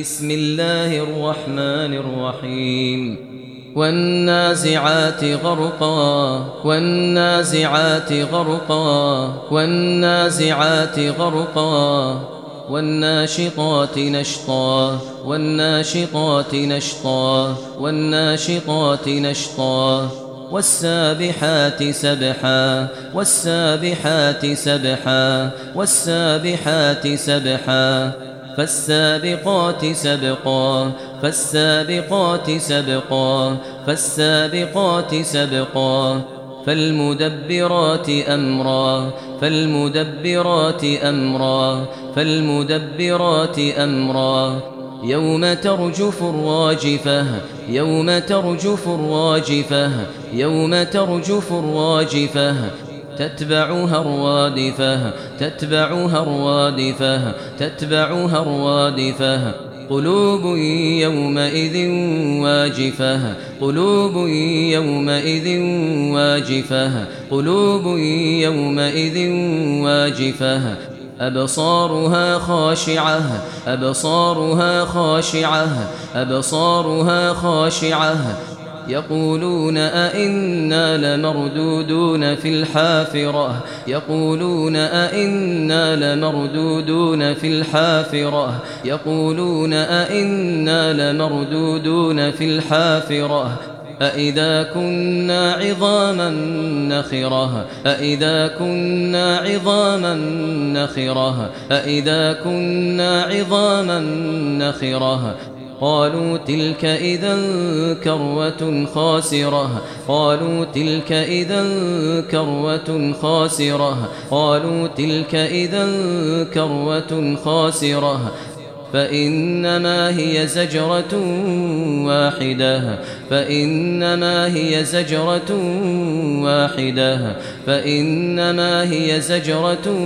بسم الله الرحمن الرحيم. والنازعات غرقا والنازعات غرقا والنازعات غرقا. والناشطات نشطا والناشطات نشطا والناشطات نشطا. والسابحات سبحا والسابحات سبحا والسابحات سبحا. فالسابقات سبقا فالسابقات سبقا فالسابقات سبقا فالمدبرات أمرا فالمدبرات أمرا فالمدبرات أمرا. يوم ترجف الراجفة يوم ترجف الراجفة يوم ترجف الراجفة تتبعها الرادفة تتبعها الرادفة تتبعها الرادفة. قلوب يومئذ واجفة قلوب يومئذ واجفة قلوب يومئذ واجفة. أبصارها خاشعة أبصارها خاشعة أبصارها خاشعة. يقولون أئنا لمردودون في الحافرة؟ يقولون أئنا لمردودون في الحافرة؟ يقولون أئنا لمردودون في الحافرة؟ أإذا كنا عظاما نخرة؟ أإذا كنا عظاما نخرة؟ أإذا كنا عظاما نخرة؟ قالوا تلك إذا كروة خاسرة. قالوا تلك إذا كروة خاسرة. قالوا تلك إذا كروة خاسرة. فإنما هي زجرة واحدة. فإنما هي زجرة واحدة. فإنما هي زجرة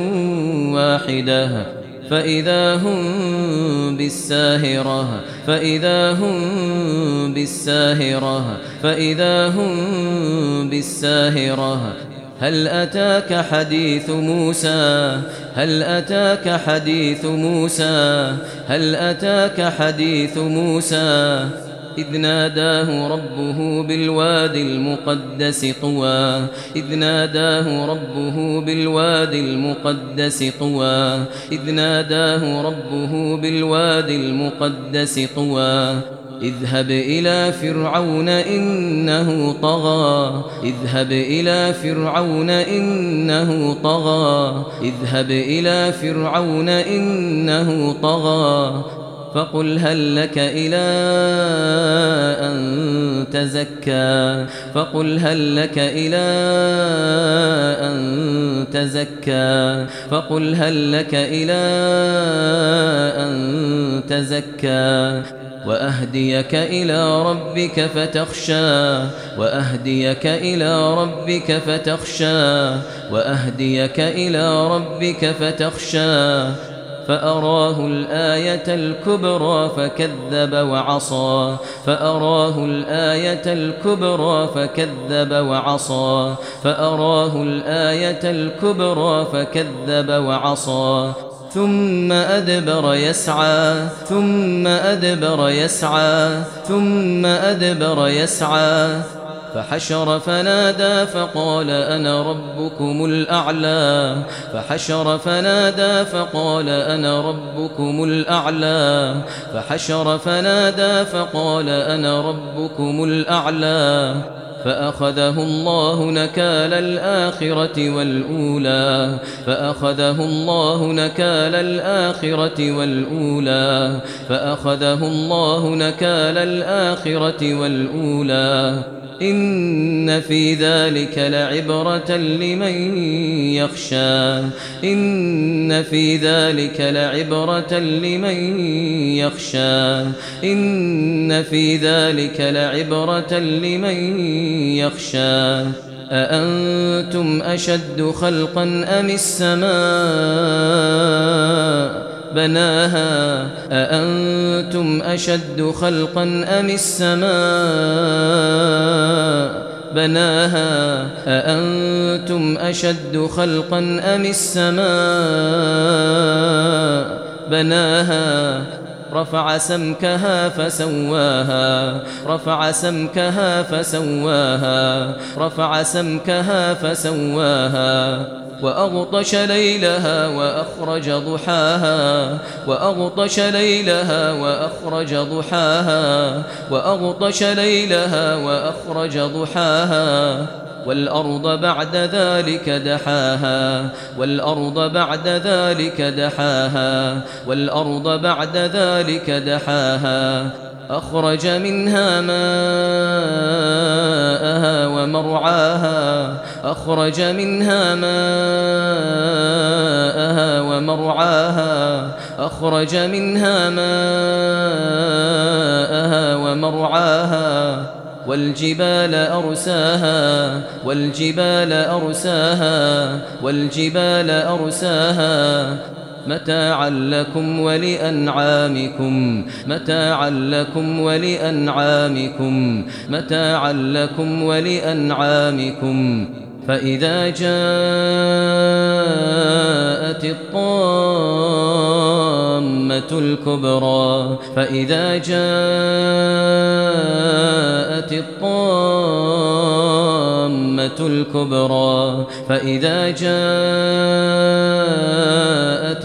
واحدة. فإذا هم بالساهرة فإذا هم بالساهرة فإذا هم بالساهرة. هل أتاك حديث موسى؟ هل أتاك حديث موسى؟ هل أتاك حديث موسى؟ إذ ناداه ربه بالوادي المقدس طوى. إذ ناداه ربه بالوادي المقدس طوى. إذ ناداه ربه بالوادي المقدس طوى. اذهب إلى فرعون إنه طغى. اذهب إلى فرعون إنه طغى. اذهب إلى فرعون إنه طغى. فقل هل لك إلى أن تزكى؟ فقل هل لك إلى أن تزكى؟ فقل هل لك إلى أن تزكى؟ وأهديك إلى ربك فتخشى وأهديك إلى ربك فتخشى وأهديك إلى ربك فتخشى. فأراه الآية الكبرى فكذب وعصى. فأراه الآية الكبرى فكذب وعصى. فأراه الآية الكبرى فكذب وعصى. ثم أدبر يسعى. ثم أدبر يسعى. ثم أدبر يسعى. فحشر فنادى فقال أنا ربكم الأعلى. فحشر فنادى فقال أنا ربكم الأعلى. فحشر فنادى فقال أنا ربكم الأعلى. فأخذه الله نكال الآخرة والأولى. فأخذه الله نكال الآخرة والأولى. فأخذه الله نكال الآخرة والأولى. إن في ذلك لعبرة لمن يخشى. إن في ذلك لعبرة لمن يخشى. إن في ذلك لعبرة لمن يخشى. أأنتم أشد خلقا أم السماء بناها؟ أأنتم أشد خلقا أم السماء؟ بناها أأنتم أشد خلقا أم السماء؟ بناها رفع سمكها فسواها رفع سمكها فسواها رفع سمكها فسواها. وأغطش ليلها وأخرج ضحاها وأغطش ليلها وأخرج ضحاها وأغطش ليلها وأخرج ضحاها. والأرض بعد ذلك دحاها والأرض بعد ذلك دحاها والأرض بعد ذلك دحاها. أخرج منها ماءها ومرعاها. أخرج منها ماءها ومرعاها. أخرج منها ماءها ومرعاها. والجبال أرساها والجبال أرساها والجبال أرساها. متاعا لكم ولأنعامكم متاعا لكم ولأنعامكم متاعا لكم ولأنعامكم. فإذا جاءت الطامة الكبرى فإذا جاءت الطامة الكبرى فإذا جاءت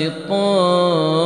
الطامة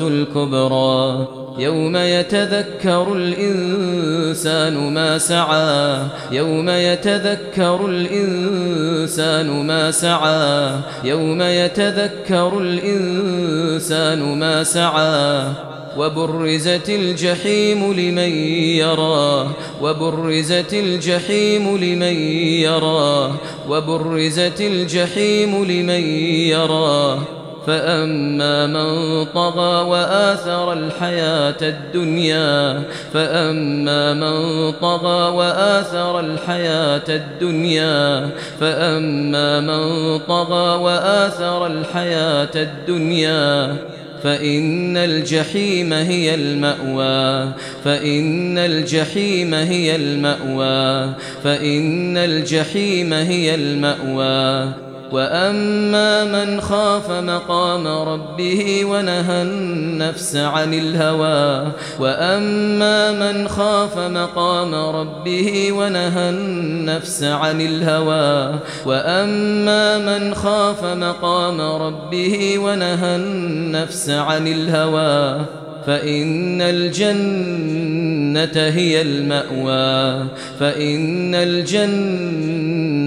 الكبرى. يوم يتذكر الإنسان ما سعى يوم يتذكر الإنسان ما سعى يوم يتذكر الإنسان ما سعى. وبرزت الجحيم لمن يراه وبرزت الجحيم لمن يراه وبرزت الجحيم لمن يراه فأما من طغى وآثر الحياة الدنيا فأما من طغى وآثر الحياة الدنيا فأما من طغى وآثر الحياة الدنيا فإن الجحيم هي المأوى فإن الجحيم هي المأوى فإن الجحيم هي المأوى. وأما من خاف مقام ربه ونهى النفس عن الهوى وأما من خاف مقام ربه ونهى النفس عن الهوى وأما من خاف مقام ربه ونهى النفس عن الهوى فإن الجنة هي المأوى فإن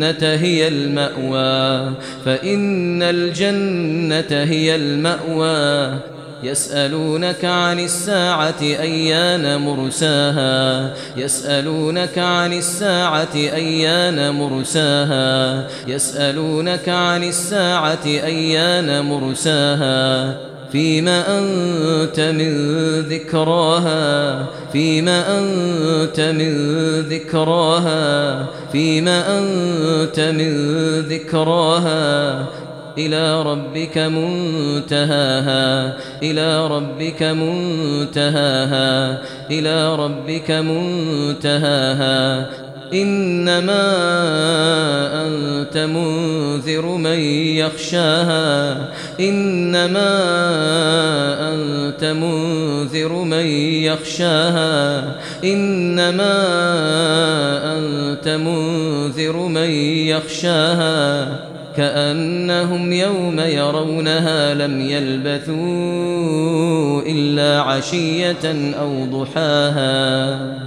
الجنة هي المأوى فإن الجنة هي المأوى. يسألونك عن الساعة أيان مرساها؟ يسألونك عن الساعة أيان مرساها؟ يسألونك عن الساعة أيان مرساها؟ فيما أنت من ذكراها فيما أنت من ذكراها فيما أنت من ذكراها. إلى ربك منتهاها إلى ربك منتهاها إلى ربك منتهاها. إنما أنت منذر من يخشاها. إنما أنت منذر من يخشاها. إنما أنت منذر من يخشاها. كأنهم يوم يرونها لم يلبثوا إلا عشية أو ضحاها.